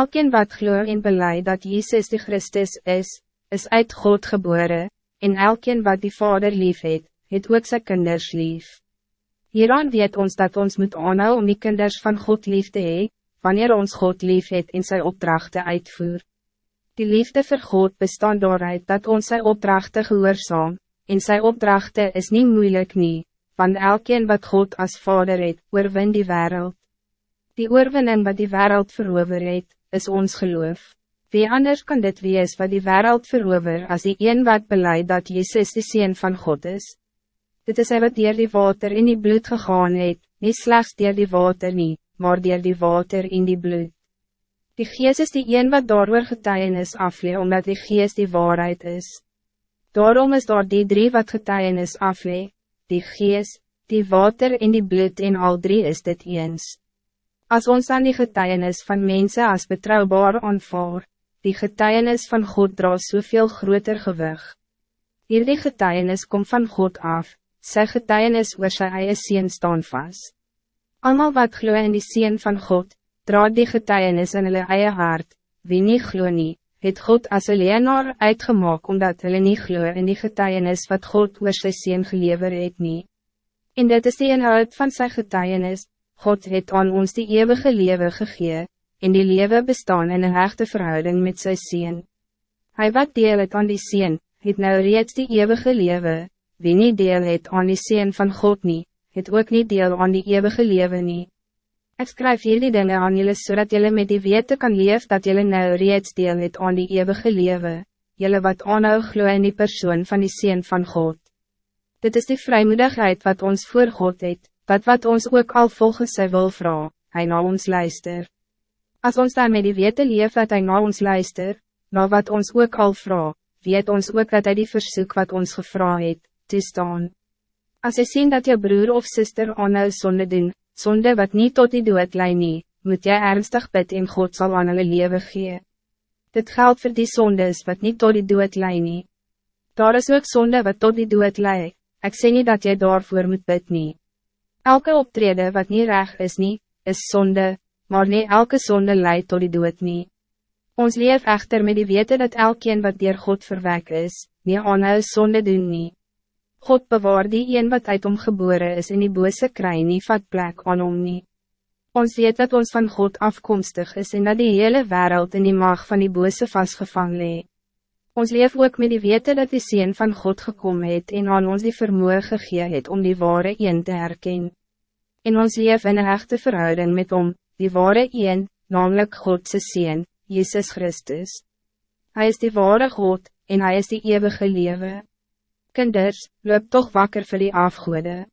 Elkeen wat gloor en beleid dat Jezus de Christus is, is uit God geboren, en elkeen wat die Vader lief het, het ook sy kinders lief. Hieraan weet ons dat ons moet aanhou om die kinders van God lief te hee, wanneer ons God lief het en sy opdrachten uitvoer. Die liefde voor God bestaan daaruit dat ons sy opdrachten gehoorzaam, en sy opdrachten is niet moeilijk nie, want elkeen wat God als vader het, oorwin die wereld. Die oorwinning wat die wereld verover het, is ons geloof. Wie anders kan dit wees wat die wereld verover als die een wat beleid dat Jezus de Seen van God is? Dit is hy wat dier die water in die bloed gegaan het, niet slechts dier die water nie, maar dier die water in die bloed. Die geest is die een wat daarover getuienis aflee, omdat die geest die waarheid is. Daarom is daar die drie wat getuienis aflee, die geest, die water en die bloed en al drie is dit eens. Als ons aan die getuienis van mensen als betrouwbaar aanvaar, die getuienis van God dra soveel groter gewig. Hierdie getuienis komt van God af, sy getuienis oor sy eie sien staan vast. Almal wat glo in die sien van God, dra die getuienis in hulle eie hart, wie nie glo nie, het God as een leenaar uitgemaak omdat hulle nie glo in die getuienis wat God oor sy sien gelever het nie. En dit is die inhoud van sy getuienis, God het aan ons die eeuwige leven gegee, en die leven bestaan in een hechte verhouding met sy sien. Hij wat deel het aan die sien, het nou reeds die eeuwige leven, wie niet deel het aan die sien van God niet, het ook niet deel aan die eeuwige leven niet. Ik schrijf jullie dingen aan jullie zodat jullie met die weten kan leef dat jullie nou reeds deel het aan die eeuwige leven, jullie wat aanhou glo in die persoon van die sien van God. Dit is die vrijmoedigheid wat ons voor God het, wat wat ons ook al volgens sy wil vra, hy na ons luister. Als ons dan met die wete leef dat hij na ons luister, na wat ons ook al vra, weet ons ook dat hij die verzoek wat ons gevra het, toestaan. Als je ziet dat je broer of zuster aanhou zonde doen, zonde wat niet tot die dood lei nie, moet jy ernstig bid en God zal aan hulle lewe gee. Dit geldt voor die zondes wat niet tot die dood lei nie. Daar is ook zonde wat tot die dood lei, ik zeg niet dat jij daarvoor moet bid nie. Elke optrede wat niet recht is nie, is zonde, maar niet elke zonde leidt tot die dood nie. Ons leef echter met die wete dat elkeen wat dier God verwek is, nie aanhou zonde doen nie. God bewaar die een wat uit hom gebore is in die bose kry nie vat plek aan hom nie. Ons weet dat ons van God afkomstig is en dat die hele wereld in die mag van die bose vastgevang lee. Ons leef ook met die wete dat die Seen van God gekomen het en aan ons die vermoe gegee het om die ware een te herken. En ons leef in een echte verhouding met om, die ware een, namelijk Godse Seen, Jezus Christus. Hij is die ware God, en hij is die eeuwige lewe. Kinders, loop toch wakker voor die afgoede.